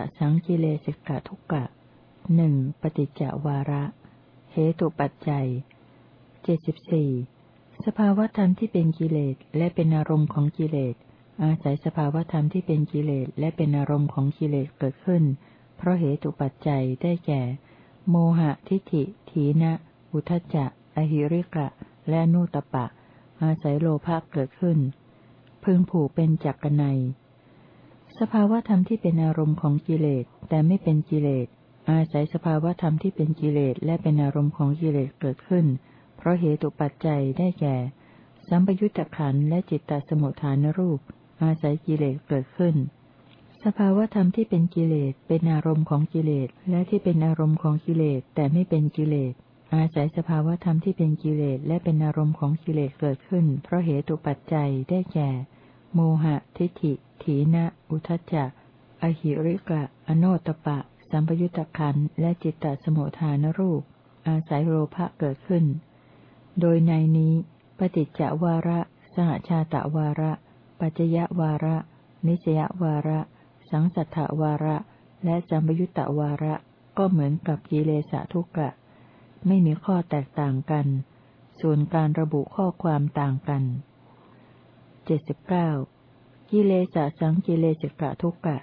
จ็ดสิบเก้ากิเลสสังกิเลสิกะทุกะหนึ่งปฏิจจวาระ เหตุปัจจัยเจ็ดสิบสี่สภาวธรรมที่เป็นกิเลสและเป็นอารมณ์ของกิเลส อาศัยสภาวธรรมที่เป็นกิเลสและเป็นอารมณ์ของกิเลสเกิดขึ้น เพราะเหตุปัจจัยได้แก่ โมหะทิฏฐิ ถีนะอุทจจะ อหิริกะ และนุตปะ อาศัยโลภะเกิดขึ้น พึงผูกเป็นจักรนัย สภาวธรรมที่เป็นอารมณ์ของกิเลสแต่ไม่เป็นกิเลส อาศัยสภาวธรรมที่เป็นกิเลสและเป็นอารมณ์ของกิเลสเกิดขึ้น เพราะเหตุปัจจัยได้แก่ สัมปยุตตขันธ์และจิตตสมุทฐานรูป อาศัยกิเลสเกิดขึ้น สภาวธรรมที่เป็นกิเลสเป็นอารมณ์ของกิเลสและที่เป็นอารมณ์ของกิเลสแต่ไม่เป็นกิเลส อาศัยสภาวธรรมที่เป็นกิเลสและเป็นอารมณ์ของกิเลสเกิดขึ้น เพราะเหตุปัจจัยได้แก่ โมหะ ทิฏฐิ ถีนะ อุทจจะ อหิริกะ อโนตปะ สัมปยุตตะขันและจิตตสมุทฐานรูป อาศัยโลภะเกิดขึ้น โดยในนี้ ปฏิจจวาระ สหชาตวาระ ปัจจยวาระ นิสยวาระ สังสัทธวาระ และสัมปยุตตวาระก็เหมือนกับกิเลสทุกะ ไม่มีข้อแตกต่างกัน ส่วนการระบุข้อความต่างกัน เจ็ดสิบเก้ากิเลสสังกิเลสกะทุกะ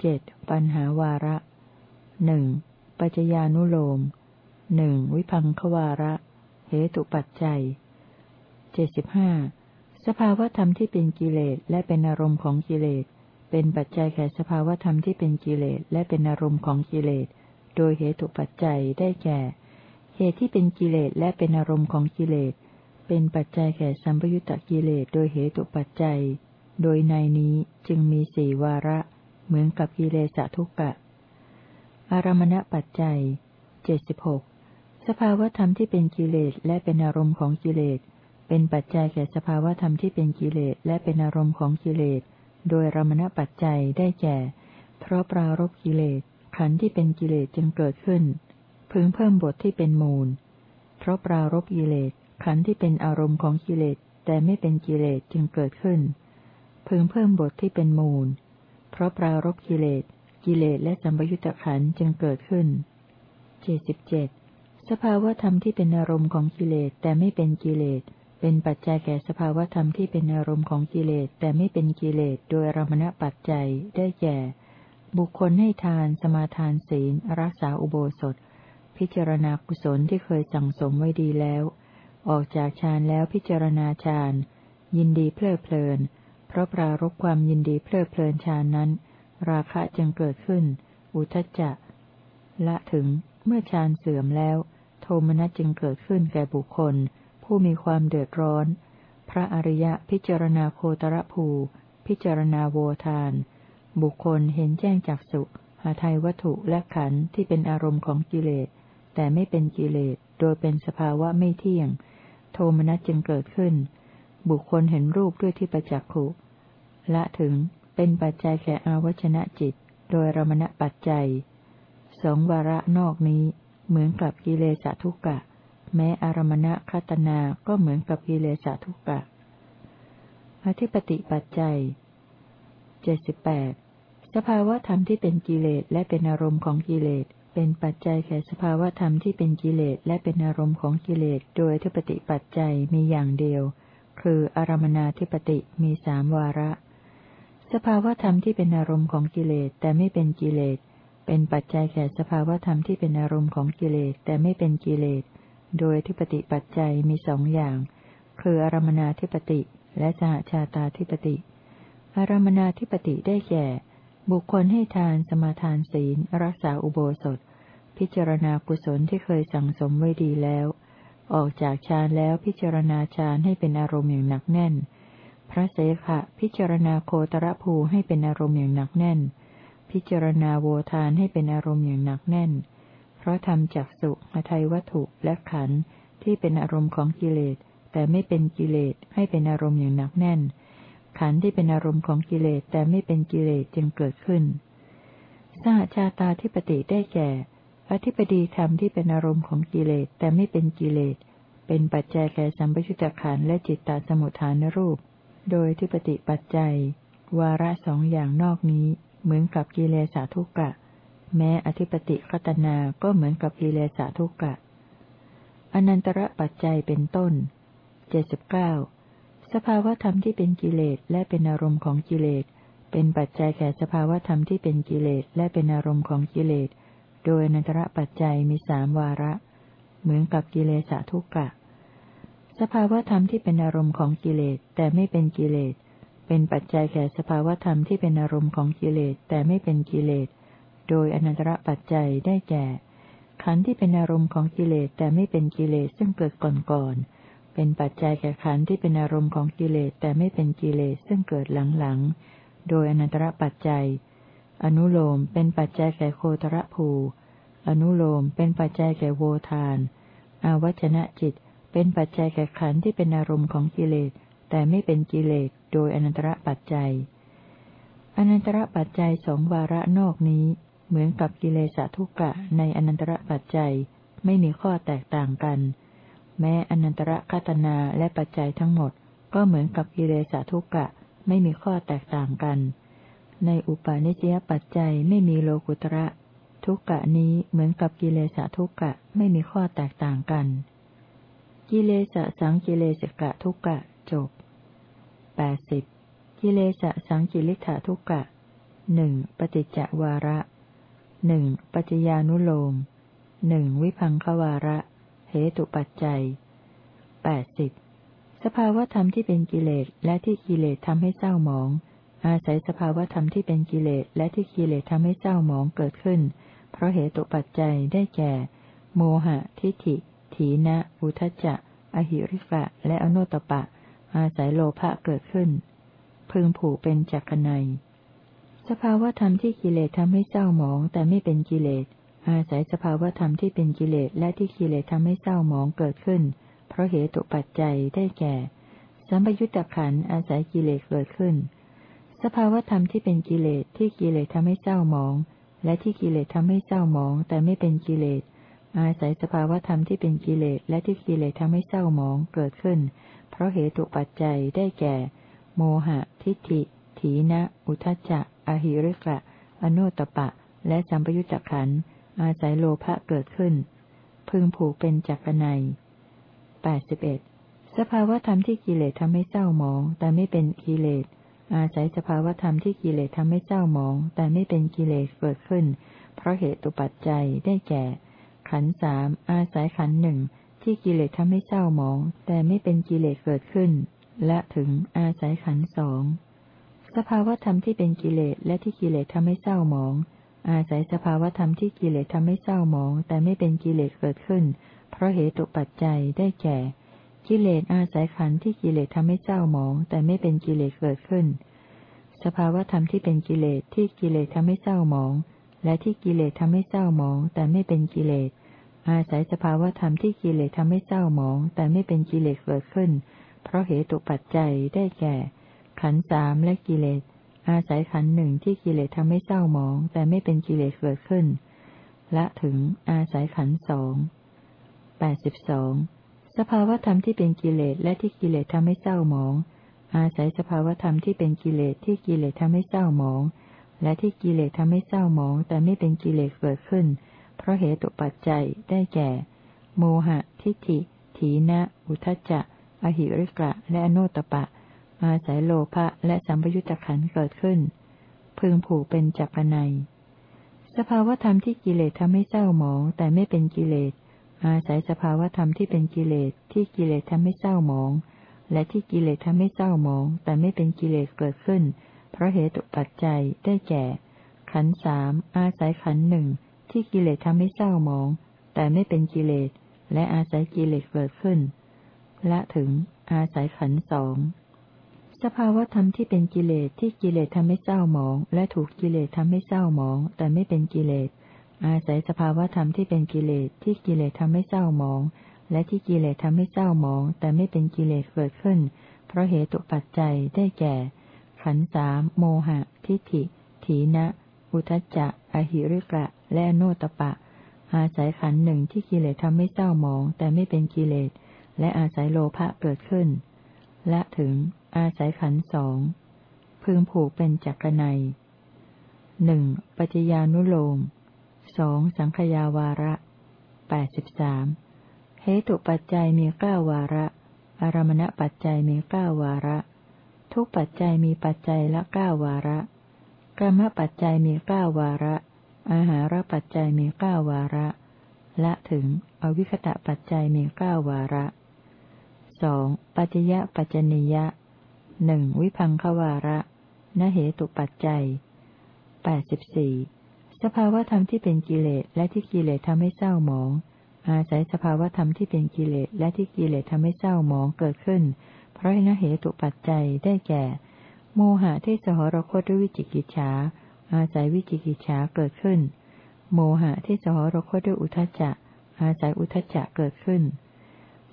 เจ็ดปัญหาวาระหนึ่งปัจจญานุโลมหนึ่งวิพังควาระ เหตุปัจจัยเจ็ดสิบห้าสภาวธรรมที่เป็นกิเลสและเป็นอารมณ์ของกิเลส เป็นปัจจัยแก่สภาวธรรมที่เป็นกิเลสและเป็นอารมณ์ของกิเลส โดยเหตุปัจจัยได้แก่ เหตุที่เป็นกิเลสและเป็นอารมณ์ของกิเลส เป็นปัจจัยแก่สัมปยุตตกิเลสโดยเหตุปัจจัย โดยในนี้จึงมีสี่วาระ เหมือนกับกิเลสทุกกะ อารมณปัจจัยเจ็ดสิบหกสภาวธรรมที่เป็นกิเลสและเป็นอารมณ์ของกิเลส เป็นปัจจัยแก่สภาวธรรมที่เป็นกิเลสและเป็นอารมณ์ของกิเลส โดยรมณปัจจัยได้แก่ เพราะปรารบกิเลส ขันธ์ที่เป็นกิเลสจึงเกิดขึ้น พึงเพิ่มบทที่เป็นมูล เพราะปรารบกิเลส ขันธ์ที่เป็นอารมณ์ของกิเลสแต่ไม่เป็นกิเลสจึงเกิดขึ้น พึงเพิ่มบทที่เป็นมูล เพราะปรารบกิเลส กิเลสและสัมปยุตตขันธ์จึงเกิดขึ้นเจ็ดสิบเจ็ดสภาวธรรมที่เป็นอารมณ์ของกิเลสแต่ไม่เป็นกิเลส เป็นปัจจัยแก่สภาวธรรมที่เป็นอารมณ์ของกิเลสแต่ไม่เป็นกิเลสโดยอารมณปัจจัยได้แก่ บุคคลให้ทาน สมาทานศีลรักษาอุโบสถ พิจารณากุศลที่เคยสั่งสมไว้ดีแล้ว ออกจากฌานแล้วพิจารณาฌาน ยินดีเพลิดเพลิน เพราะปรารบความยินดีเพลิดเพลินฌานนั้น ราคะจึงเกิดขึ้น อุทจจะ ละถึงเมื่อฌานเสื่อมแล้ว โทมนัสจึงเกิดขึ้นแก่บุคคล ผู้มีความเดือดร้อน พระอริยะพิจารณาโคตรภู พิจารณาโวทาน บุคคลเห็นแจ้งจากสุหาไทยวัตถุและขันธ์ที่เป็นอารมณ์ของกิเลส แต่ไม่เป็นกิเลส โดยเป็นสภาวะไม่เที่ยง โทมนัสจึงเกิดขึ้น บุคคลเห็นรูปด้วยที่ประจักขุละถึงเป็นปัจจัยแก่อาวชนะจิต โดยรมณปัจจัยสองวาระนอกนี้ เหมือนกับกิเลสทุกกะแม้อารมณะคัตนาก็เหมือนกับกิเลสทุกกะ อธิปติปัจจัยเจ็ดสิบแปดสภาวะธรรมที่เป็นกิเลสและเป็นอารมณ์ของกิเลส เป็นปัจจัยแก่สภาวธรรมที่เป็นกิเลสและเป็นอารมณ์ของกิเลสโดยทิปติปัจจัยมีอย่างเดียว คืออารมนาทิปติมีสามวาระ สภาวธรรมที่เป็นอารมณ์ของกิเลสแต่ไม่เป็นกิเลส เป็นปัจจัยแก่สภาวธรรมที่เป็นอารมณ์ของกิเลสแต่ไม่เป็นกิเลส โดยทิปติปัจจัยมีสองอย่าง คืออารมนาทิปติและสหชาตาทิปติ อารมนาทิปติได้แก่ บุคคลให้ทานสมาทานศีล รักษาอุโบสถ พิจารณากุศลที่เคยสั่งสมไว้ดีแล้ว ออกจากฌานแล้วพิจารณาฌานให้เป็นอารมณ์อย่างหนักแน่น พระเสขะพิจารณาโคตรภูให้เป็นอารมณ์อย่างหนักแน่น พิจารณาโวทานให้เป็นอารมณ์อย่างหนักแน่น เพราะทำจากสุหทัยวัตถุและขันธ์ที่เป็นอารมณ์ของกิเลสแต่ไม่เป็นกิเลสให้เป็นอารมณ์อย่างหนักแน่น ขันธ์ที่เป็นอารมณ์ของกิเลสแต่ไม่เป็นกิเลสจึงเกิดขึ้น สหชาตาธิปติได้แก่ อธิปดีธรรมที่เป็นอารมณ์ของกิเลสแต่ไม่เป็นกิเลส เป็นปัจจัยแก่สัมปชุตตะขันและจิตตสมุทฐานรูป โดยทิปติปัจจัย วาระสองอย่างนอกนี้ เหมือนกับกิเลสาทุกะ แม้อธิปติคตนาก็เหมือนกับกิเลสาทุกกะอนันตระปัจจัยเป็นต้นเจ็ดสิบเก้า สภาวธรรมที่เป็นกิเลสและเป็นอารมณ์ของกิเลส เป็นปัจจัยแก่สภาวธรรมที่เป็นกิเลสและเป็นอารมณ์ของกิเลส โดยอนันตระปัจจัยมีสามวาระ เหมือนกับกิเลสทุกกะ สภาวธรรมที่เป็นอารมณ์ของกิเลสแต่ไม่เป็นกิเลส เป็นปัจจัยแก่สภาวธรรมที่เป็นอารมณ์ของกิเลสแต่ไม่เป็นกิเลส โดยอนันตระปัจจัยได้แก่ ขันธ์ที่เป็นอารมณ์ของกิเลสแต่ไม่เป็นกิเลสซึ่งเกิดก่อนๆ เป็นปัจจัยแก่ขันธ์ที่เป็นอารมณ์ของกิเลสแต่ไม่เป็นกิเลสซึ่งเกิดหลังๆ โดยอนันตรปัจจัย อนุโลมเป็นปัจจัยแก่โคตรภู อนุโลมเป็นปัจจัยแก่โวทาน อาวัชนะจิต เป็นปัจจัยแก่ขันธ์ที่เป็นอารมณ์ของกิเลสแต่ไม่เป็นกิเลสโดยอนันตรปัจจัย อนันตรปัจจัยสองวาระนอกนี้ เหมือนกับกิเลสทุกะในอนันตรปัจจัยไม่มีข้อแตกต่างกัน แม้อนันตระคตนาและปัจจัยทั้งหมด ก็เหมือนกับกิเลสทุกกะ ไม่มีข้อแตกต่างกัน ในอุปาณิสยปัจจัยไม่มีโลกุตระ ทุกกะนี้เหมือนกับกิเลสทุกกะไม่มีข้อแตกต่างกัน กิเลสสังกิเลสกะทุกกะจบแปดสิบกิเลสสังกิริธาทุกกะหนึ่งปฏิจจวาระหนึ่งปัจจญานุโลมหนึ่งวิพังควาระ เหตุปัจจัยแปดสิบสภาวธรรมที่เป็นกิเลสและที่กิเลสทำให้เศร้าหมอง อาศัยสภาวธรรมที่เป็นกิเลสและที่กิเลสทำให้เศร้าหมองเกิดขึ้น เพราะเหตุปัจจัยได้แก่ โมหะ ทิฏฐิ ถีนะอุทจจะ อหิริกะ และอนุตปะ อาศัยโลภะเกิดขึ้น พึงผูกเป็นจักรนัยสภาวธรรมที่กิเลสทำให้เศร้าหมองแต่ไม่เป็นกิเลส อาศัยสภาวธรรมที่เป็นกิเลสและที่กิเลสทำให้เศร้าหมองเกิดขึ้น เพราะเหตุปัจจัยได้แก่ สัมปยุตตะขันอาศัยกิเลสเกิดขึ้น สภาวธรรมที่เป็นกิเลสที่กิเลสทำให้เศร้าหมอง และที่กิเลสทำให้เศร้าหมอง แต่ไม่เป็นกิเลส อาศัยสภาวธรรมที่เป็นกิเลสและที่กิเลสทำให้เศร้าหมองเกิดขึ้น เพราะเหตุปัจจัยได้แก่ โมหะ ทิฏฐิ ถีนะ อุทจจะ อหิริกะ อโนตปะ และสัมปยุตตะขันธ์ อาศัยโลภะเกิดขึ้น พึงผูกเป็นจักรนัยแปดสิบเอ็ดสภาวธรรมที่กิเลสทำให้เศร้าหมอง แต่ไม่เป็นกิเลส อาศัยสภาวธรรมที่กิเลสทำให้เศร้าหมอง แต่ไม่เป็นกิเลสเกิดขึ้น เพราะเหตุตุปัจจัยได้แก่ ขันสามอาศัยขันหนึ่งที่กิเลสทำให้เศร้าหมอง แต่ไม่เป็นกิเลสเกิดขึ้น และถึงอาศัยขันสองสภาวธรรมที่เป็นกิเลสและที่กิเลสทำให้เศร้าหมอง อาศัยสภาวธรรมที่กิเลสทำให้เศร้าหมอง แต่ไม่เป็นกิเลสเกิดขึ้น เพราะเหตุปัจจัยได้แก่ กิเลสอาศัยขันธ์ที่กิเลสทำให้เศร้าหมอง แต่ไม่เป็นกิเลสเกิดขึ้น สภาวธรรมที่เป็นกิเลสที่กิเลสทำให้เศร้าหมอง และที่กิเลสทำให้เศร้าหมอง แต่ไม่เป็นกิเลส อาศัยสภาวธรรมที่กิเลสทำให้เศร้าหมอง แต่ไม่เป็นกิเลสเกิดขึ้น เพราะเหตุปัจจัยได้แก่ ขันธ์สามและกิเลส อาศัยขันหนึ่งที่กิเลสทำให้เศร้าหมอง แต่ไม่เป็นกิเลสเกิดขึ้นและถึงอาศัยขันสองแปดสิบสองสภาวธรรมที่เป็นกิเลสและที่กิเลสทำให้เศร้าหมอง อาศัยสภาวธรรมที่เป็นกิเลสที่กิเลสทำให้เศร้าหมอง และที่กิเลสทำให้เศร้าหมอง แต่ไม่เป็นกิเลสเกิดขึ้น เพราะเหตุปัจจัยได้แก่ โมหะ ทิฏฐิ ถีนะ อุทจจะ อหิริกะ และอโนตปะ อาศัยโลภะและสัมปยุตตะขันเกิดขึ้น พึงผูกเป็นจักรนัยสภาวธรรมที่กิเลสทำให้เศร้าหมองแต่ไม่เป็นกิเลส อาศัยสภาวธรรมที่เป็นกิเลสที่กิเลสทำให้เศร้าหมอง และที่กิเลสทำให้เศร้าหมอง แต่ไม่เป็นกิเลสเกิดขึ้น เพราะเหตุปัจจัยได้แก่ ขันสามอาศัยขันหนึ่งที่กิเลสทำให้เศร้าหมอง แต่ไม่เป็นกิเลส และอาศัยกิเลสเกิดขึ้นและถึง อาศัยขันสอง สภาวธรรมที่เป็นกิเลสที่กิเลสทำให้เศร้าหมอง และถูกกิเลสทำให้เศร้าหมอง แต่ไม่เป็นกิเลส อาศัยสภาวธรรมที่เป็นกิเลสที่กิเลสทำให้เศร้าหมอง และที่กิเลสทำให้เศร้าหมอง แต่ไม่เป็นกิเลสเกิดขึ้น เพราะเหตุปัจจัยได้แก่ ขันสามโมหะ ทิฏฐิ ถีนะ อุทจจะอหิริกะ และโนตปะ อาศัยขันหนึ่งที่กิเลสทำให้เศร้าหมอง แต่ไม่เป็นกิเลส และอาศัยโลภะเกิดขึ้น และถึง อาศัยขันสองพึงผูกเป็นจักรนัยหนึ่งปัจญานุโลมสองสังขยาวาระแปดสิบสามเหตุปัจจัยมีเก้าวาระ อารมณปัจจัยมีเก้าวาระ ทุกปัจจัยมีปัจจัยละเก้าวาระกรรมปัจจัยมีเก้าวาระ อาหารปัจจัยมีเก้าวาระ ละถึง อวิคตะปัจจัยมีเก้าวาระสองปัจจยะปัจจนิยะ หนึ่งวิพังควาระนเหตุปัจจัยแปดสิบสี่สภาวธรรมที่เป็นกิเลสและที่กิเลสทำให้เศร้าหมอง อาศัยสภาวธรรมที่เป็นกิเลสและที่กิเลสทำให้เศร้าหมองเกิดขึ้น เพราะนเหตุปัจจัยได้แก่ โมหะที่สหรคตด้วยวิจิกิจฉาอาศัยวิจิกิจฉาเกิดขึ้น โมหะที่สหรคตด้วยอุทจจะ อาศัยอุทจจะเกิดขึ้น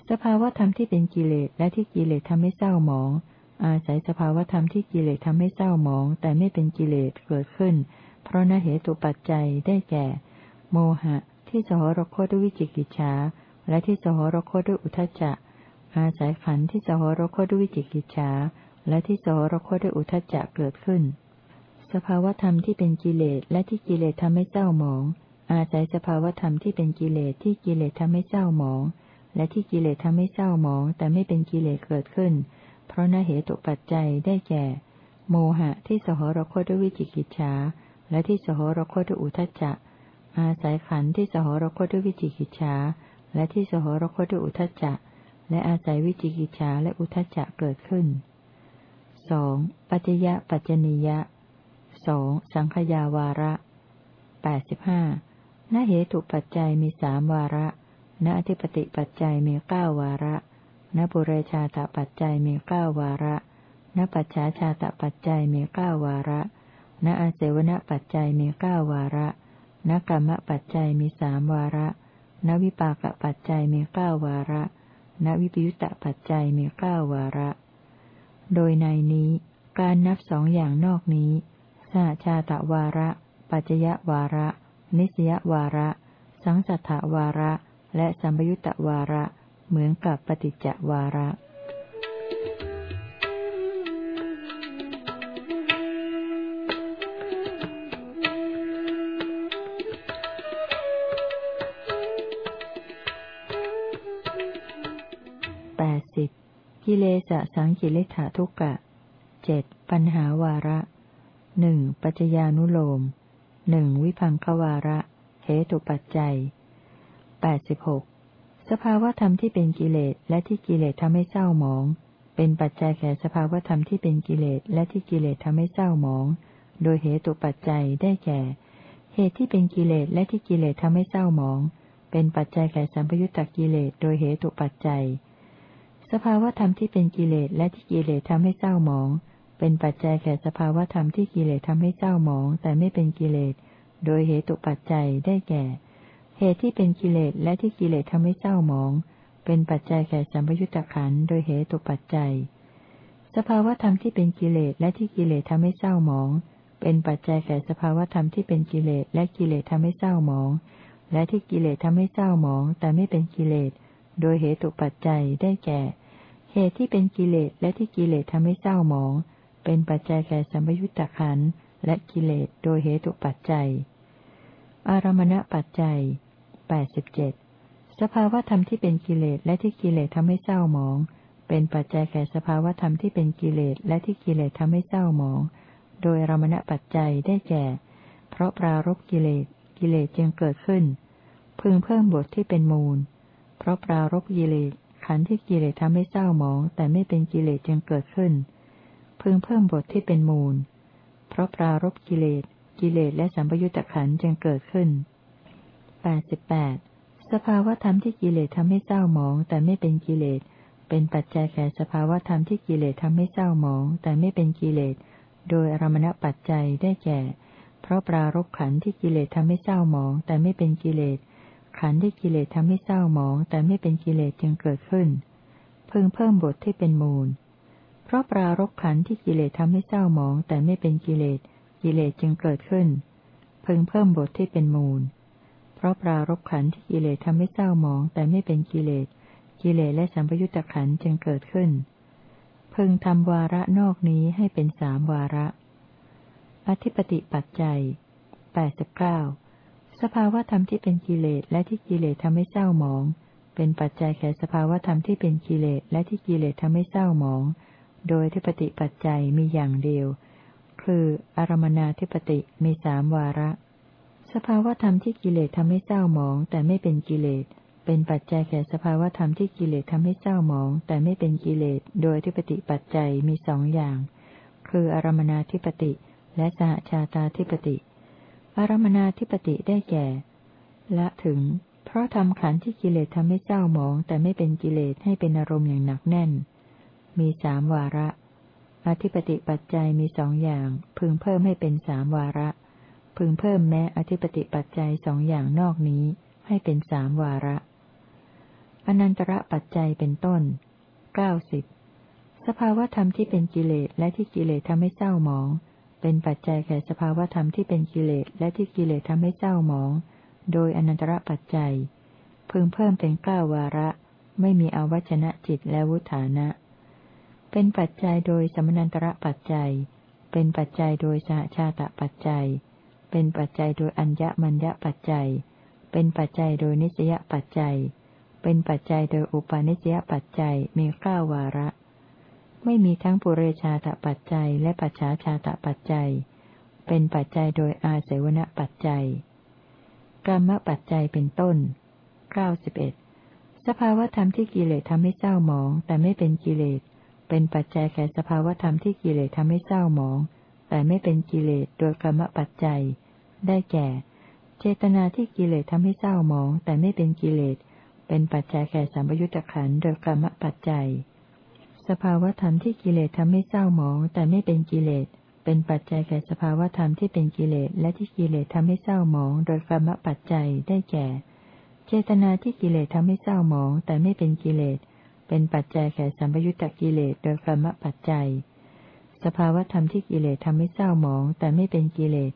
สภาวธรรมที่เป็นกิเลสและที่กิเลสทำให้เศร้าหมอง อาศัยสภาวธรรมที่กิเลสทำให้เศร้าหมอง แต่ไม่เป็นกิเลสเกิดขึ้น เพราะนเหตุปัจจัยได้แก่ โมหะ ที่สหรคตด้วยวิจิกิจฉาและที่สหรคตด้วยอุทจจะ อาศัยขันธ์ที่สหรคตด้วยวิจิกิจฉาและที่สหรคตด้วยอุทจจะเกิดขึ้น สภาวธรรมที่เป็นกิเลสและที่กิเลสทำให้เศร้าหมอง อาศัยสภาวธรรมที่เป็นกิเลสที่กิเลสทำให้เศร้าหมอง และที่กิเลสทำให้เศร้าหมอง แต่ไม่เป็นกิเลสเกิดขึ้น เพราะนเหตุปัจจัยได้แก่ โมหะที่สหรคตด้วยวิจิกิจฉาและที่สหรคตด้วยอุทจจะ อาศัยขันธ์ที่สหรคตด้วยวิจิกิจฉาและที่สหรคตด้วยอุทจจะ และอาศัยวิจิกิจฉาและอุทจจะเกิดขึ้นสองปัจยะปัจจนิยะสองสังขยาวาระแปดสิบห้าณเหตุปัจจัยมีสามวาระ ณอธิปติปัจจัยมีเก้าวาระ ณบุเรชาตปัจจัยมีเก้าวาระณปัจฉาชาตปัจจัยมีเก้าวาระ ณอาเสวนปัจจัยมีเก้าวาระณกรรมปัจจัยมีสามวาระ ณวิปากปัจจัยมีเก้าวาระ ณวิปยุตตปัจจัยมีเก้าวาระ โดยในนี้ การนับสองอย่างนอกนี้สหชาตวาระ ปัจจยวาระ นิสยวาระ สังสัทธวาระ และสัมยุตตวาระ เหมือนกับปฏิจจวาระกิเลสสังกิเลถาทุกะเจ็ดปัญหาวาระหนึ่งปัจจญานุโลมหนึ่งวิพังควาระเหตุปัจจัยแปดสิบหก สภาวธรรมที่เป็นกิเลสและที่กิเลสทำให้เศร้าหมอง เป็นปัจจัยแก่สภาวธรรมที่เป็นกิเลสและที่กิเลสทำให้เศร้าหมอง โดยเหตุปัจจัยได้แก่ เหตุที่เป็นกิเลสและที่กิเลสทำให้เศร้าหมอง เป็นปัจจัยแก่สัมปยุตตกิเลสโดยเหตุปัจจัย สภาวธรรมที่เป็นกิเลสและที่กิเลสทำให้เศร้าหมอง เป็นปัจจัยแก่สภาวธรรมที่กิเลสทำให้เศร้าหมอง แต่ไม่เป็นกิเลส โดยเหตุปัจจัยได้แก่ เหตุที่เป็นกิเลสและที่กิเลสทำให้เศร้าหมอง เป็นปัจจัยแก่สัมปยุตตะขันโดยเหตุปัจจัย สภาวธรรมที่เป็นกิเลสและที่กิเลสทำให้เศร้าหมอง เป็นปัจจัยแก่สภาวธรรมที่เป็นกิเลสและกิเลสทำให้เศร้าหมอง และที่กิเลสทำให้เศร้าหมอง แต่ไม่เป็นกิเลส โดยเหตุปัจจัยได้แก่ เหตุที่เป็นกิเลสและที่กิเลสทำให้เศร้าหมอง เป็นปัจจัยแก่สัมยุญตะขันและกิเลสโดยเหตุปัจจัย อารมณปัจจัย แปดสิบเจ็ดสภาวธรรมที่เป็นกิเลสและที่กิเลสทำให้เศร้าหมอง เป็นปัจจัยแก่สภาวธรรมที่เป็นกิเลสและที่กิเลสทำให้เศร้าหมอง โดยรมณปัจจัยได้แก่ เพราะปรารบกิเลสกิเลสจึงเกิดขึ้น พึงเพิ่มบทที่เป็นมูล เพราะปรารบกิเลสขันธ์ที่กิเลสทำให้เศร้าหมอง แต่ไม่เป็นกิเลสจึงเกิดขึ้น พึงเพิ่มบทที่เป็นมูล เพราะปรารบกิเลสกิเลสและสัมปยุตตะขันธ์จึงเกิดขึ้น แปดสิบแปดสภาวธรรมที่กิเลสทำให้เศร้าหมอง แต่ไม่เป็นกิเลส เป็นปัจจัยแก่สภาวธรรมที่กิเลสทำให้เศร้าหมอง แต่ไม่เป็นกิเลส โดยอารมณปัจจัยได้แก่ เพราะปรารบขันที่กิเลสทำให้เศร้าหมอง แต่ไม่เป็นกิเลส ขันที่กิเลสทำให้เศร้าหมอง แต่ไม่เป็นกิเลสจึงเกิดขึ้น พึงเพิ่มบทที่เป็นมูล เพราะปรารบขันที่กิเลสทำให้เศร้าหมอง แต่ไม่เป็นกิเลส กิเลสจึงเกิดขึ้น พึงเพิ่มบทที่เป็นมูล เพราะปรารบขันที่กิเลสทำให้เศร้าหมองแต่ไม่เป็นกิเลส กิเลสและสัมปยุตตะขันจึงเกิดขึ้น พึงทำวาระนอกนี้ให้เป็นสามวาระ อธิปติปัจจัยแปดสิบเก้าสภาวธรรมที่เป็นกิเลสและที่กิเลสทำให้เศร้าหมอง เป็นปัจจัยแก่สภาวธรรมที่เป็นกิเลสและที่กิเลสทำให้เศร้าหมอง โดยทิปติปัจจัยมีอย่างเดียว คืออารมนาธิปติมีสามวาระ สภาวธรรมที่กิเลสทำให้เศร้าหมอง แต่ไม่เป็นกิเลส เป็นปัจจัยแก่สภาวธรรมที่กิเลสทำให้เศร้าหมอง แต่ไม่เป็นกิเลส โดยทิปติปัจจัยมีสองอย่าง คืออารมนาธิปติ และสหชาตาธิปติ อารมนาธิปติได้แก่ ละถึง เพราะทำขันที่กิเลสทำให้เศร้าหมอง แต่ไม่เป็นกิเลสให้เป็นอารมณ์อย่างหนักแน่น มีสามวาระ อธิปติปัจจัยมีสองอย่าง พึงเพิ่มให้เป็นสามวาระ พึงเพิ่มแม้อธิปติปัจจัยสองอย่างนอกนี้ ให้เป็นสามวาระ อนันตระปัจจัยเป็นต้นเก้าสิบสภาวธรรมที่เป็นกิเลสและที่กิเลสทำให้เศร้าหมอง เป็นปัจจัยแก่สภาวธรรมที่เป็นกิเลสและที่กิเลสทำให้เศร้าหมอง โดยอนันตระปัจจัย พึงเพิ่มเป็นเก้าวาระ ไม่มีอวัชนะจิตและวุฒานะ เป็นปัจจัยโดยสมนันตระปัจจัย เป็นปัจจัยโดยสหชาตปัจจัย เป็นปัจจัยโดยอัญญมัญญปัจจัย เป็นปัจจัยโดยนิสยปัจจัย เป็นปัจจัยโดยอุปาณิสยปัจจัยมีเก้าวาระ ไม่มีทั้งปุเรชาตปัจจัยและปัจฉาชาตปัจจัย เป็นปัจจัยโดยอาเสวนปัจจัยกรรมปัจจัยเป็นต้นเก้าสิบเอ็ดสภาวธรรมที่กิเลสทำให้เศร้าหมอง แต่ไม่เป็นกิเลส เป็นปัจจัยแก่สภาวธรรมที่กิเลสทำให้เศร้าหมอง แต่ไม่เป็นกิเลสโดยกรรมปัจจัย ได้แก่ เจตนาที่กิเลสทำให้เศร้าหมอง แต่ไม่เป็นกิเลส เป็นปัจจัยแก่สัมปยุตตะขันโดยกรรมปัจจัย สภาวธรรมที่กิเลสทำให้เศร้าหมอง แต่ไม่เป็นกิเลส เป็นปัจจัยแก่สภาวธรรมที่เป็นกิเลสและที่กิเลสทำให้เศร้าหมอง โดยกรรมปัจจัย ได้แก่ เจตนาที่กิเลสทำให้เศร้าหมอง แต่ไม่เป็นกิเลส เป็นปัจจัยแก่สัมปยุตตกิเลสโดยกรรมปัจจัย สภาวธรรมที่กิเลสทำให้เศร้าหมอง แต่ไม่เป็นกิเลส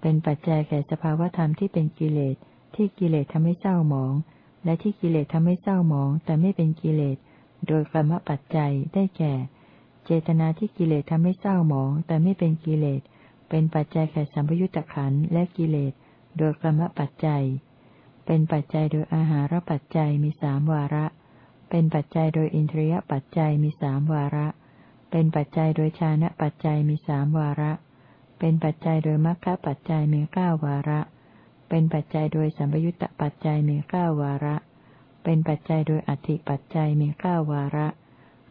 เป็นปัจจัยแก่สภาวธรรมที่เป็นกิเลส ที่กิเลสทำให้เศร้าหมอง และที่กิเลสทำให้เศร้าหมอง แต่ไม่เป็นกิเลส โดยกรรมปัจจัยได้แก่ เจตนาที่กิเลสทำให้เศร้าหมอง แต่ไม่เป็นกิเลส เป็นปัจจัยแก่สัมปยุตตะขันและกิเลส โดยกรรมปัจจัย เป็นปัจจัยโดยอาหารปัจจัยมีสามวาระ เป็นปัจจัยโดยอินทรียปัจจัยมีสามวาระเเป็นปัจจัยโดยชานะปัจจัยมีสามวาระ เป็นปัจจัยโดยมรรคปัจจัยมีเก้าวาระ เป็นปัจจัยโดยสัมยุตตปัจจัยมีเก้าวาระ เป็นปัจจัยโดยอธิปัจจัยมีเก้าวาระ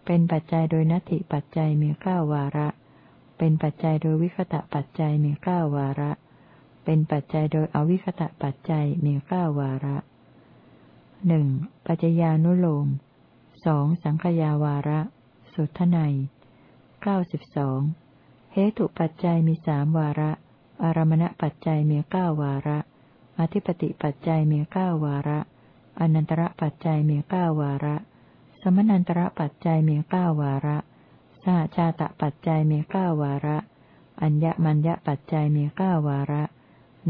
เป็นปัจจัยโดยนัตถิปัจจัยมีเก้าวาระ เป็นปัจจัยโดยวิคตะปัจจัยมีเก้าวาระ เป็นปัจจัยโดยอวิคตะปัจจัยมีเก้าวาระหนึ่งปัจจญานุโลมสองสังขยาวาระ สุทไน เก้าสิบสองเหตุปัจจัยมีสามวาระ อารมณปัจจัยมีเก้าวาระ อธิปติปัจจัยมีเก้าวาระ อนันตระปัจจัยมีเก้าวาระ สมนันตระปัจจัยมีเก้าวาระ สหชาตะปัจจัยมีเก้าวาระ อัญญมัญญปัจจัยมีเก้าวาระ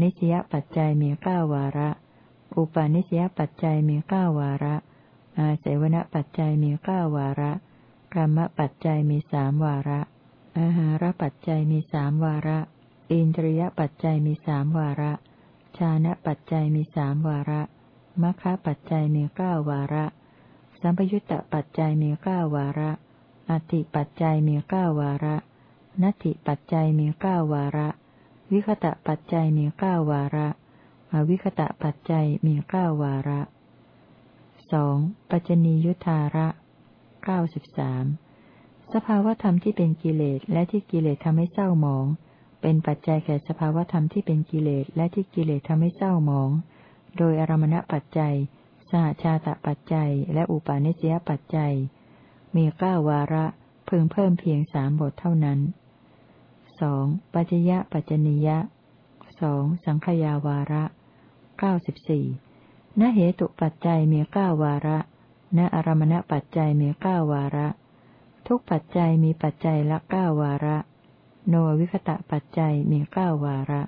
นิสยปัจจัยมีเก้าวาระ อุปาณิสยปัจจัยมีเก้าวาระ อาเสวนปัจจัยมีเก้าวาระ กรรมปัจจัยมีสามวาระ อาหารปัจจัยมีสามวาระ อินทรียปัจจัยมีสามวาระ ชานะปัจจัยมีสามวาระมัคคะปัจจัยมีเก้าวาระ สัมปยุตตปัจจัยมีเก้าวาระ อติปัจจัยมีเก้าวาระ นัตถิปัจจัยมีเก้าวาระ วิคตะปัจจัยมีเก้าวาระ อวิคตะปัจจัยมีเก้าวาระสองปัจจนียุทธาระ เก้าสิบสามสภาวธรรมที่เป็นกิเลสและที่กิเลสทำให้เศร้าหมอง เป็นปัจจัยแก่สภาวธรรมที่เป็นกิเลสและที่กิเลสทำให้เศร้าหมอง โดยอารมณปัจจัย สหชาตปัจจัย และอุปาณิสยปัจจัย มีเก้าวาระพึงเพิ่มเพียงสามบทเท่านั้นสองปัจจยะปัจจนิยะสองสังขยาวาระเก้าสิบสี่ณเหตุปัจจัยมีเก้าวาระ ณอารมณปัจจัยมีเก้าวาระ ทุกปัจจัยมีปัจจัยละเก้าวาระ โนวิคตะปัจจัยมีเก้าวาระ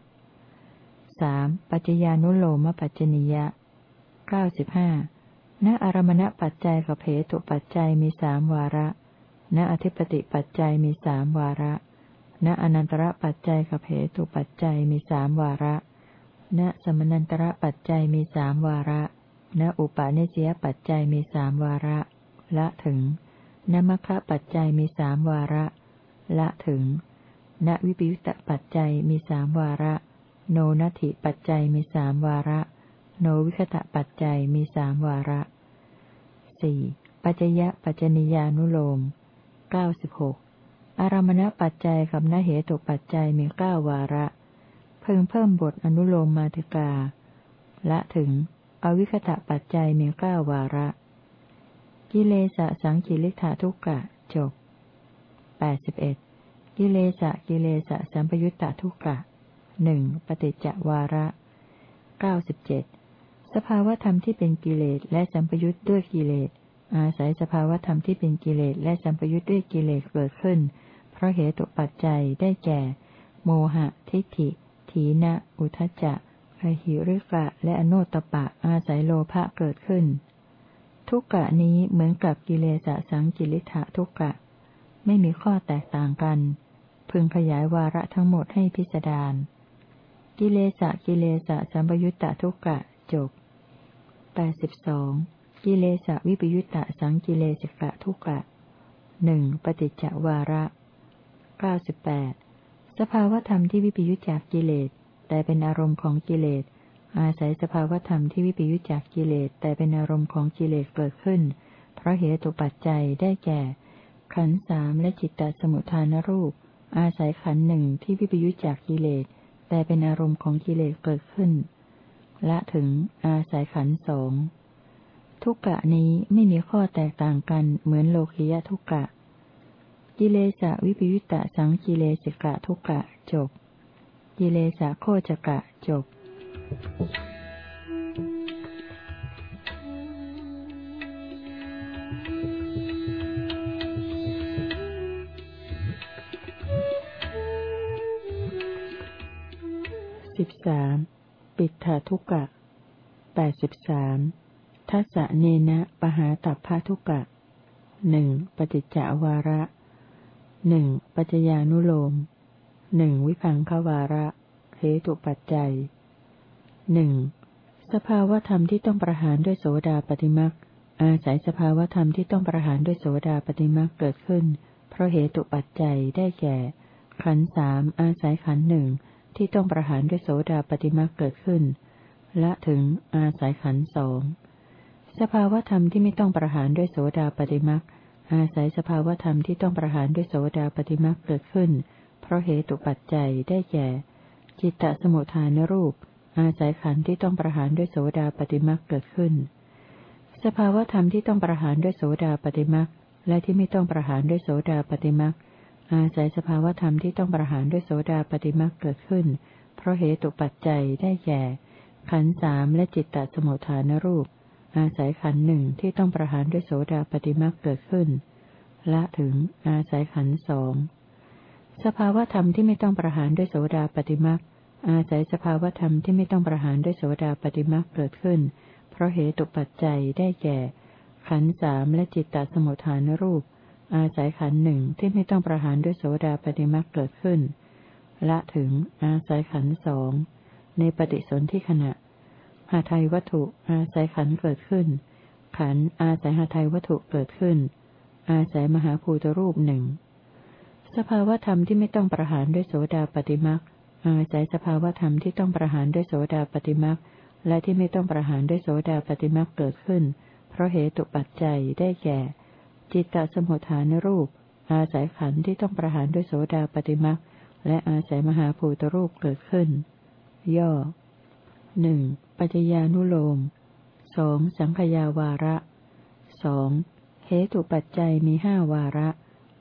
สามปัจจญานุโลมปัจจนิยะเก้าสิบห้าณอารมณปัจจัยกับเหตุปัจจัยมีสามวาระ ณอธิปติปัจจัยมีสามวาระ ณอนันตระปัจจัยกับเหตุปัจจัยมีสามวาระ ณสมนันตระปัจจัยมีสามวาระ ณอุปาเนสยปัจจัยมีสามวาระ ละถึงณมัคคะปัจจัยมีสามวาระ ละถึงณวิปยุตตปัจจัยมีสามวาระ โนนัตถิปัจจัยมีสามวาระ โนวิคตะปัจจัยมีสามวาระสี่ปัจจยะปัจจนิยานุโลมเก้าสิบหกอารมณปัจจัยกับนเหตุปัจจัยมีเก้าวาระ เพิ่งเพิ่มบทอนุโลมมาติกา ละถึง อวิคตะปัจจัยมีเก้าวาระ กิเลสะสังกิริธาทุกกะจบแปดสิบเอ็ดกิเลสะกิเลสะสัมปยุตตทุกกะหนึ่งปฏิจจวาระเก้าสิบเจ็ดสภาวธรรมที่เป็นกิเลสและสัมปยุตด้วยกิเลส อาศัยสภาวธรรมที่เป็นกิเลสและสัมปยุตด้วยกิเลสเกิดขึ้น เพราะเหตุปัจจัยได้แก่ โมหะ ทิฏฐิ ถีนะ อุทจจะ อหิริกะและอโนตปะอาศัยโลภะเกิดขึ้น ทุกกะนี้เหมือนกับกิเลสสังกิริธะทุกกะ ไม่มีข้อแตกต่างกัน พึงขยายวาระทั้งหมดให้พิสดารกิเลสกิเลสสัมปยุตตทุกกะจบแปดสิบสองกิเลสวิปยุตตะสังกิเลสกะทุกะหนึ่งปฏิจจวาระเก้าสิบแปดสภาวธรรมที่วิปยุตจากกิเลส แต่เป็นอารมณ์ของกิเลส อาศัยสภาวธรรมที่วิปยุตจากกิเลส แต่เป็นอารมณ์ของกิเลสเกิดขึ้น เพราะเหตุปัจจัยได้แก่ ขันสามและจิตตสมุทฐานรูป อาศัยขันหนึ่งที่วิปยุตจากกิเลส แต่เป็นอารมณ์ของกิเลสเกิดขึ้น และถึงอาศัยขันสองทุกกะนี้ไม่มีข้อแตกต่างกันเหมือนโลคิยะทุกกะ กิเลสวิปยุตตะสังกิเลสิกะทุกกะจบ กิเลสโคจกะจบสิบสามปิดถาทุกะแปดสิบสามทัศเนนะปหาตัพพทุกะหนึ่งปฏิจจวาระหนึ่งปัจจญานุโลม หนึ่งวิพังควาระเหตุปัจจัยหนึ่งสภาวธรรมที่ต้องประหารด้วยโสดาปฏิมักอาศัยสภาวธรรมที่ต้องประหารด้วยโสดาปฏิมักเกิดขึ้น เพราะเหตุปัจจัยได้แก่ ขันสามอาศัยขันหนึ่งที่ต้องประหารด้วยโสดาปฏิมักเกิดขึ้นและถึงอาศัยขันสองสภาวธรรมที่ไม่ต้องประหารด้วยโสดาปฏิมักอาศัยสภาวธรรมที่ต้องประหารด้วยโสดาปฏิมักเกิดขึ้น เพราะเหตุปัจจัยได้แก่ จิตตสมุทฐานรูป อาศัยขันธ์ที่ต้องประหารด้วยโสดาปฏิมักเกิดขึ้น สภาวธรรมที่ต้องประหารด้วยโสดาปฏิมักและที่ไม่ต้องประหารด้วยโสดาปฏิมักอาศัยสภาวธรรมที่ต้องประหารด้วยโสดาปฏิมักเกิดขึ้น เพราะเหตุปัจจัยได้แก่ ขันธ์สามและจิตตสมุทฐานรูป อาศัยขันหนึ่งที่ต้องประหารด้วยโสดาปฏิมาเกิดขึ้น ละถึงอาศัยขันสอง สภาวธรรมที่ไม่ต้องประหารด้วยโสดาปฏิมาอาศัยสภาวธรรมที่ไม่ต้องประหารด้วยโสดาปฏิมาเกิดขึ้น เพราะเหตุปัจจัยได้แก่ ขันสามและจิตตสมุทฐานรูป อาศัยขันหนึ่งที่ไม่ต้องประหารด้วยโสดาปฏิมาเกิดขึ้น ละถึง อาศัยขันสองในปฏิสนธิขณะหาไทยวัตถุอาศัยขันเกิดขึ้น ขันอาศัยหาไทยวัตถุเกิดขึ้น อาศัยมหาภูตรูปหนึ่ง สภาวธรรมที่ไม่ต้องประหารด้วยโสดาปฏิมักอาศัยสภาวธรรมที่ต้องประหารด้วยโสดาปฏิมักและที่ไม่ต้องประหารด้วยโสดาปฏิมักเกิดขึ้น เพราะเหตุปัจจัยได้แก่ จิตตสมุทฐานรูป อาศัยขันที่ต้องประหารด้วยโสดาปฏิมักและอาศัยมหาภูตรูปเกิดขึ้น ย่อหนึ่งปัจจญานุโลมสองสังขยาวาระสองเหตุปัจจัยมีห้าวาระ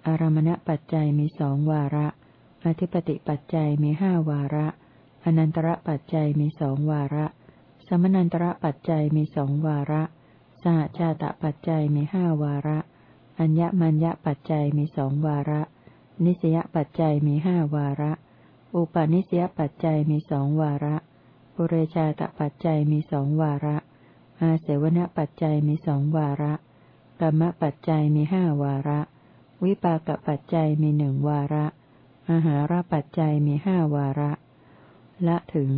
อารมณปัจจัยมีสองวาระ อธิปติปัจจัยมีห้าวาระ อนันตระปัจจัยมีสองวาระ สมนันตระปัจจัยมีสองวาระ สหชาตปัจจัยมีห้าวาระ อัญญมัญญปัจจัยมีสองวาระ นิสยปัจจัยมีห้าวาระ อุปาณิสยปัจจัยมีสองวาระปุเรชาตปัจจัยมีสองวาระ อาเสวนปัจจัยมีสองวาระกรรมปัจจัยมีห้าวาระ วิปากปัจจัยมีหนึ่งวาระ อาหารปัจจัยมีห้าวาระ ละถึง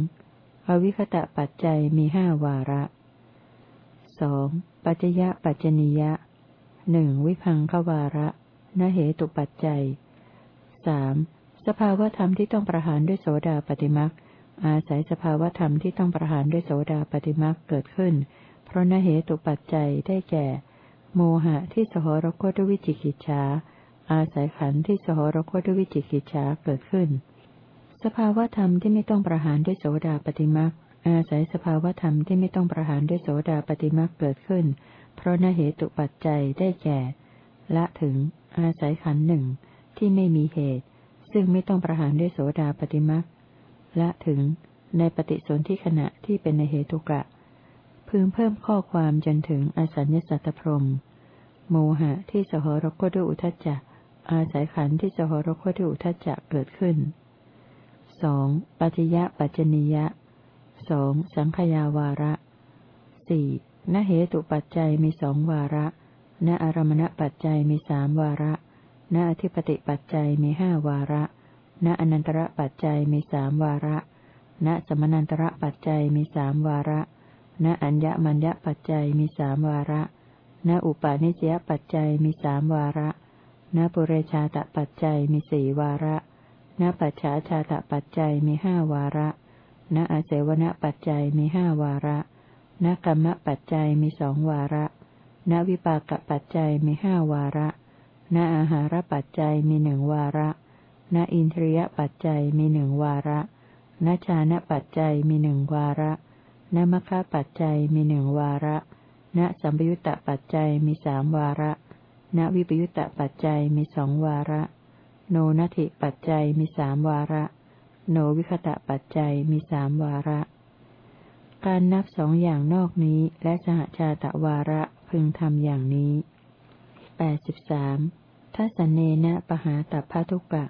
อวิคตะปัจจัยมีห้าวาระสองปัจจยะปัจจนิยะหนึ่งวิพังขวาระนเหตุปัจจัยสามสภาวธรรมที่ต้องประหารด้วยโสดาปฏิมักอาศัยสภาวธรรมที่ต้องประหารด้วยโสดาปฏิมักเกิดขึ้น เพราะนเหตุปัจจัยได้แก่ โมหะที่สหรคตด้วยวิจิกิจฉา อาศัยขันธ์ที่สหรคตด้วยวิจิกิจฉาเกิดขึ้น สภาวธรรมที่ไม่ต้องประหารด้วยโสดาปฏิมักอาศัยสภาวธรรมที่ไม่ต้องประหารด้วยโสดาปฏิมักเกิดขึ้น เพราะนเหตุปัจจัยได้แก่ละถึง อาศัยขันหนึ่งที่ไม่มีเหตุ ซึ่งไม่ต้องประหารด้วยโสดาปฏิมักละถึงในปฏิสนธิขณะที่เป็นในเหตุกะ พึงเพิ่มข้อความจนถึงอสัญญสัตตพรมโมหะที่สหรคตด้วยอุทจจะ อาศัยขันธ์ที่สหรคตด้วยอุทจจะเกิดขึ้นสองปัจยะปัจจนิยะสองสังขยาวาระสี่นเหตุปัจจัยมีสองวาระ ณอารมณปัจจัยมีสามวาระ ณอธิปติปัจจัยมีห้าวาระ ณอนันตระปัจจัยมีสามวาระ ณสมนันตระปัจจัยมีสามวาระ ณอัญญมัญญปัจจัยมีสามวาระ ณอุปาณิสยปัจจัยมีสามวาระ ณปุเรชาตปัจจัยมีสี่วาระณปัจฉาชาตปัจจัยมีห้าวาระณอาเสวนปัจจัยมีห้าวาระณกรรมปัจจัยมีสองวาระณวิปากปัจจัยมีห้าวาระณอาหารปัจจัยมีหนึ่งวาระณอินทรียปัจจัยมีหนึ่งวาระณชานะปัจจัยมีหนึ่งวาระณมคคปัจจัยมีหนึ่งวาระณสัมปยุตตปัจจัยมีสามวาระ ณวิปยุตตปัจจัยมีสองวาระ โนนัติปัจจัยมีสามวาระ โนวิคตะปัจจัยมีสามวาระ การนับสองอย่างนอกนี้และสหชาตะวาระพึงทำอย่างนี้แปดสิบสามทัศเนนะปหาตัพทุกะ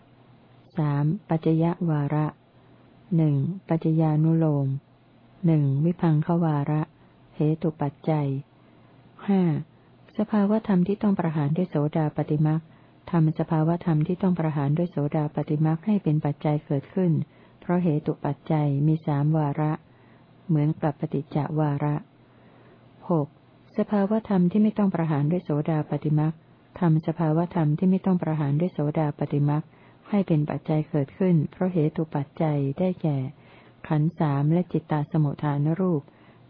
สามปัจจยวาระหนึ่งปัจญานุโลมหนึ่งวิพังควาระ เหตุปัจจัยห้า สภาวธรรมที่ต้องประหารด้วยโสดาปฏิมักทำสภาวธรรมที่ต้องประหารด้วยโสดาปฏิมักให้เป็นปัจจัยเกิดขึ้น เพราะเหตุปัจจัยมีสามวาระ เหมือนกับปฏิจจวาระหกสภาวธรรมที่ไม่ต้องประหารด้วยโสดาปฏิมักทำสภาวธรรมที่ไม่ต้องประหารด้วยโสดาปฏิมักให้เป็นปัจจัยเกิดขึ้น เพราะเหตุปัจจัยได้แก่ ขันสามและจิตตาสมุทฐานรูป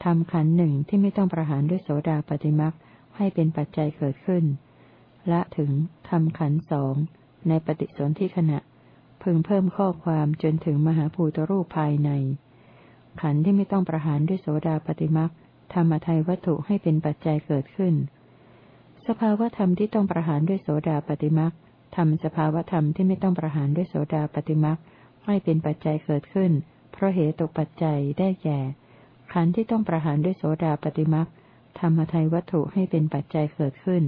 ทำขันหนึ่งที่ไม่ต้องประหารด้วยโสดาปฏิมัก ให้เป็นปัจจัยเกิดขึ้น ละถึงทำขันสองในปฏิสนธิขณะ พึงเพิ่มข้อความจนถึงมหาภูตรูปภายใน ขันที่ไม่ต้องประหารด้วยโสดาปฏิมักธรรมทัยวัตถุให้เป็นปัจจัยเกิดขึ้น สภาวธรรมที่ต้องประหารด้วยโสดาปฏิมักทำสภาวธรรมที่ไม่ต้องประหารด้วยโสดาปฏิมักให้เป็นปัจจัยเกิดขึ้น เพราะเหตุตกปัจจัยได้แก่ขันที่ต้องประหารด้วยโสดาปฏิมัก ธรรมทัยวัตถุให้เป็นปัจจัยเกิดขึ้น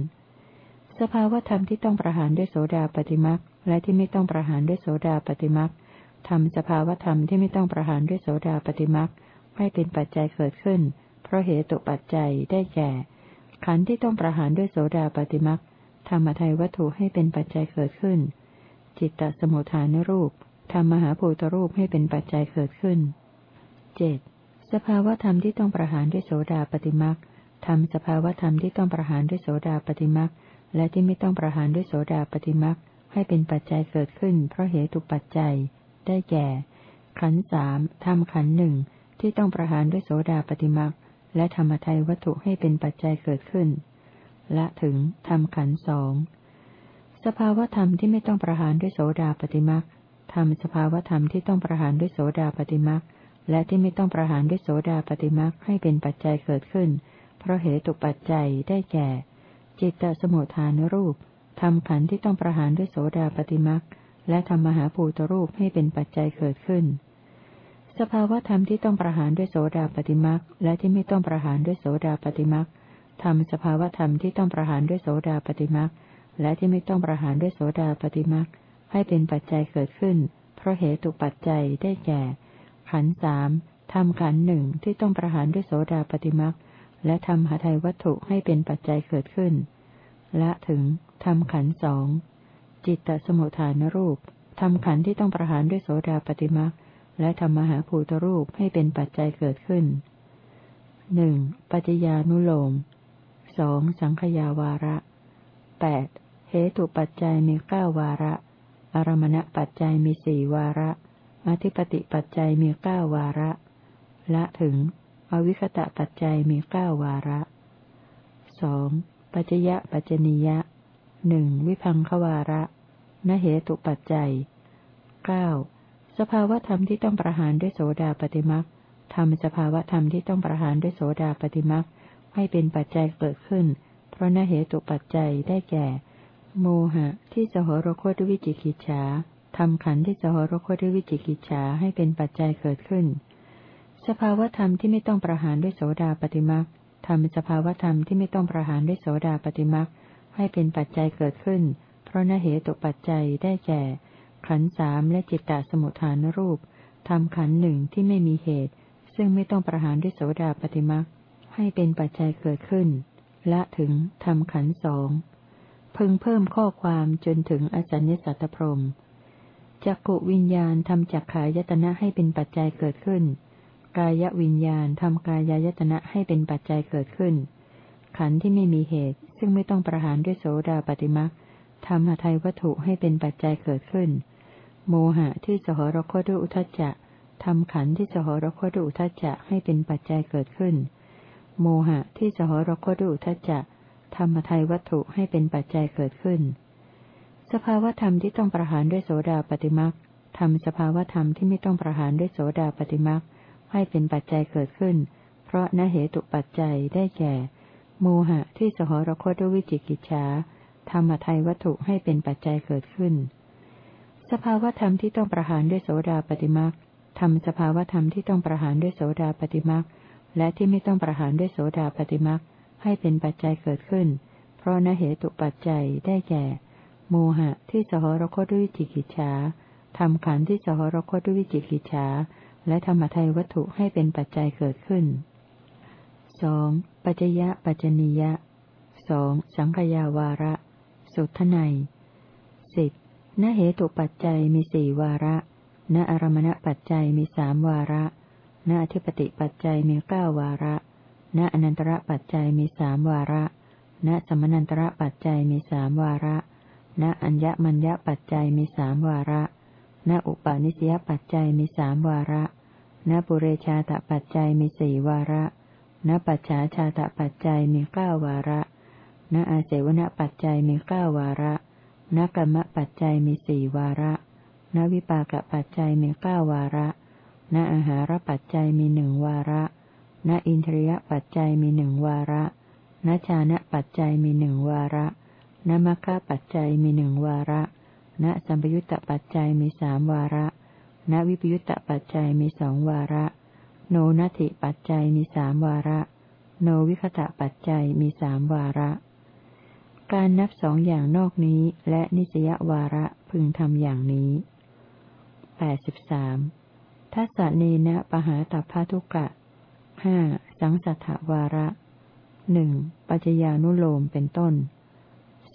สภาวธรรมที่ต้องประหารด้วยโสดาปฏิมักและที่ไม่ต้องประหารด้วยโสดาปฏิมักทำสภาวธรรมที่ไม่ต้องประหารด้วยโสดาปฏิมักให้เป็นปัจจัยเกิดขึ้น เพราะเหตุปัจจัยได้แก่ ขันธ์ที่ต้องประหารด้วยโสดาปฏิมักธรรมทัยวัตถุให้เป็นปัจจัยเกิดขึ้น จิตตสมุทฐานรูปทำมหาภูตรูปให้เป็นปัจจัยเกิดขึ้นเจ็ดสภาวธรรมที่ต้องประหารด้วยโสดาปฏิมัก ทำสภาวธรรมที่ต้องประหารด้วยโสดาปฏิมักและที่ไม่ต้องประหารด้วยโสดาปฏิมักให้เป็นปัจจัยเกิดขึ้น เพราะเหตุปัจจัย ได้แก่ ขันสามทำขันหนึ่งที่ต้องประหารด้วยโสดาปฏิมักและธรรมทัยวัตถุให้เป็นปัจจัยเกิดขึ้น และถึงทำขันสองสภาวธรรมที่ไม่ต้องประหารด้วยโสดาปฏิมักทำสภาวธรรมที่ต้องประหารด้วยโสดาปฏิมักและที่ไม่ต้องประหารด้วยโสดาปฏิมักให้เป็นปัจจัยเกิดขึ้นเราะเหตุปัจจัยได้แก่ จิตตสมุทฐานรูปทำขันที่ต้องประหารด้วยโสดาปฏิมักและทำมหาภูตรูปให้เป็นปัจจัยเกิดขึ้น สภาวธรรมที่ต้องประหารด้วยโสดาปฏิมักและที่ไม่ต้องประหารด้วยโสดาปฏิมักทำสภาวธรรมที่ต้องประหารด้วยโสดาปฏิมักและที่ไม่ต้องประหารด้วยโสดาปฏิมักให้เป็นปัจจัยเกิดขึ้น เพราะเหตุปัจจัยได้แก่ ขันสามทำขันหนึ่งที่ต้องประหารด้วยโสดาปฏิมัก และทำหาไทยวัตถุให้เป็นปัจจัยเกิดขึ้นและถึงทำขันสอง จิตตสมุทฐานรูปทำขันที่ต้องประหารด้วยโสดาปฏิมักและทำมหาภูตรูปให้เป็นปัจจัยเกิดขึ้นหนึ่งปัจจญานุโลมสองสังขยาวาระแปดเหตุปัจจัยมีเก้าวาระ อารมณปัจจัยมีสี่วาระ อธิปติปัจจัยมีเก้าวาระ ละถึง อวิคตะปัจจัยมีเก้าวาระสองปัจยะปัจจนิยะหนึ่งวิพังควาระนเหตุปัจจัยเก้าสภาวธรรมที่ต้องประหารด้วยโสดาปฏิมักทำสภาวธรรมที่ต้องประหารด้วยโสดาปฏิมักให้เป็นปัจจัยเกิดขึ้น เพราะนเหตุปัจจัยได้แก่ โมหะที่สหรคตวิจิกิจฉาทำขันที่สหรคตวิจิกิจฉาให้เป็นปัจจัยเกิดขึ้น สภาวธรรมที่ไม่ต้องประหารด้วยโสดาปฏิมักทำสภาวธรรมที่ไม่ต้องประหารด้วยโสดาปฏิมักให้เป็นปัจจัยเกิดขึ้น เพราะนเหตุปัจจัยได้แก่ ขันสามและจิตตสมุทฐานรูปทำขันหนึ่งที่ไม่มีเหตุ ซึ่งไม่ต้องประหารด้วยโสดาปฏิมักให้เป็นปัจจัยเกิดขึ้น ละถึงทำขันสองพึงเพิ่มข้อความจนถึงอสัญญสัตตพรมจักกุวิญญาณทำจักขายตนะให้เป็นปัจจัยเกิดขึ้น กายวิญญาณทำกายายตนะให้เป็นปัจจัยเกิดขึ้น ขันธ์ที่ไม่มีเหตุ ซึ่งไม่ต้องประหารด้วยโสดาปฏิมักทำหทัยวัตถุให้เป็นปัจจัยเกิดขึ้น โมหะที่สหรคตด้วยอุทจจะทำขันธ์ที่สหรคตด้วยอุทจจะให้เป็นปัจจัยเกิดขึ้น โมหะที่สหรคตด้วยอุทจจะทำหทัยวัตถุให้เป็นปัจจัยเกิดขึ้น สภาวธรรมที่ต้องประหารด้วยโสดาปฏิมักทำสภาวธรรมที่ไม่ต้องประหารด้วยโสดาปฏิมัก ให้เป็นปัจจัยเกิดขึ้น เพราะนเหตุปัจจัยได้แก่ โมหะที่สหรคตด้วยวิจิกิจฉาธรรมทัยวัตถุให้เป็นปัจจัยเกิดขึ้น สภาวธรรมที่ต้องประหารด้วยโสดาปฏิมักทำสภาวธรรมที่ต้องประหารด้วยโสดาปฏิมักและที่ไม่ต้องประหารด้วยโสดาปฏิมักให้เป็นปัจจัยเกิดขึ้น เพราะนเหตุปัจจัยได้แก่ โมหะที่สหรคตด้วยวิจิกิจฉาทำขันธ์ที่สหรคตด้วยวิจิกิจฉา และธรรมทัยวัตถุให้เป็นปัจจัยเกิดขึ้นสองปัจยะปัจจนิยะสองสังขยาวาระ สุทไนสิบนเหตุปัจจัยมีสี่วาระณอารมณปัจจัยมีสามวาระณอธิปติปัจจัยมีเก้าวาระณอนันตระปัจจัยมีสามวาระณสมนันตระปัจจัยมีสามวาระณอัญญมัญญปัจจัยมีสามวาระ ณอุปาณิสยปัจจัยมีสามวาระ ณปุเรชาตปัจจัยมีสี่วาระ ณปัจฉาชาตปัจจัยมีเก้าวาระ ณอาเสวนปัจจัยมีเก้าวาระ ณกรรมปัจจัยมีสี่วาระ ณวิปากปัจจัยมีเก้าวาระ ณอาหารปัจจัยมีหนึ่งวาระ ณอินทรียปัจจัยมีหนึ่งวาระ ณชานะปัจจัยมีหนึ่งวาระ ณมัคคะปัจจัยมีหนึ่งวาระ ณสัมปยุตตปัจจัยมีสามวาระ ณวิปยุตตปัจจัยมีสองวาระ โนนัตถิปัจจัยมีสามวาระ โนวิคตะปัจจัยมีสามวาระ การนับสองอย่างนอกนี้และนิสยวาระพึงทำอย่างนี้แปดสิบสามทัศเนนะปหาตัพาทุกะห้าสังสัทธวาระหนึ่งปัจจญานุโลมเป็นต้น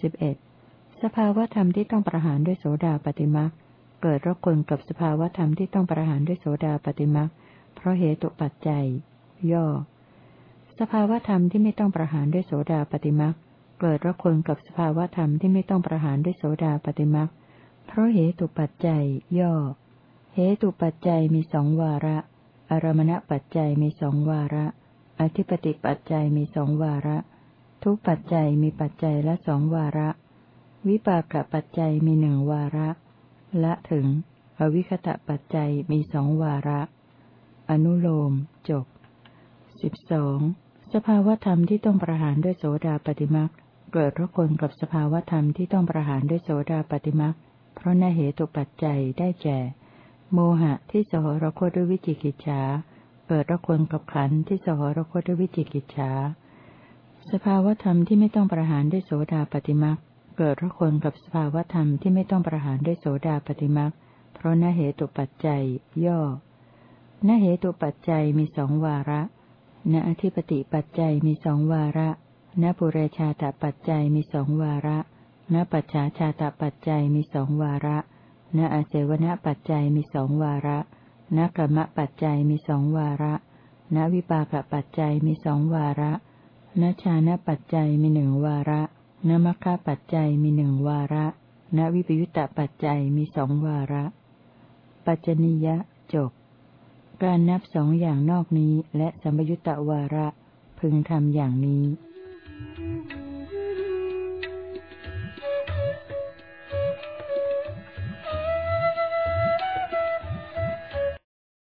สิบเอ็ด สภาวธรรมที่ต้องประหารด้วยโสดาปฏิมักเกิดรกลกับสภาวธรรมที่ต้องประหารด้วยโสดาปฏิมักเพราะเหตุปัจจัย ย่อ สภาวธรรมที่ไม่ต้องประหารด้วยโสดาปฏิมักเกิดรกลกับสภาวธรรมที่ไม่ต้องประหารด้วยโสดาปฏิมักเพราะเหตุปัจจัย ย่อ เหตุปัจจัยมีสองวาระ อารมณปัจจัยมีสองวาระ อธิปติปัจจัยมีสองวาระ ทุกปัจจัยมีปัจจัยละสองวาระ วิปากปัจจัยมีหนึ่งวาระ ละถึง อวิคตะปัจจัยมีสองวาระ อนุโลม จบสิบสองสภาวธรรมที่ต้องประหารด้วยโสดาปฏิมักเกิดรคนกับสภาวธรรมที่ต้องประหารด้วยโสดาปฏิมักเพราะนเหตุปัจจัยได้แก่ โมหะที่สหรคตด้วยวิจิกิจฉาเกิดรคนกับขันที่สหรคตด้วยวิจิกิจฉาสภาวธรรมที่ไม่ต้องประหารด้วยโสดาปฏิมัก เกิดรคนกับสภาวธรรมที่ไม่ต้องประหารด้วยโสดาปฏิมักเพราะนเหตุปัจจัย ย่อนเหตุปัจจัยมีสองวาระณอธิปติปัจจัยมีสองวาระณปุเรชาตปัจจัยมีสองวาระณปัจฉาชาตปัจจัยมีสองวาระณอาเสวนปัจจัยมีสองวาระณกรรมปัจจัยมีสองวาระณวิปากปัจจัยมีสองวาระณชานะปัจจัยมีหนึ่งวาระ ณมัคคะปัจจัยมีหนึ่งวาระ ณวิปยุตตปัจจัยมีสองวาระ ปัจจนิยะจบ การนับสองอย่างนอกนี้และสัมยุตตวาระพึงทำอย่างนี้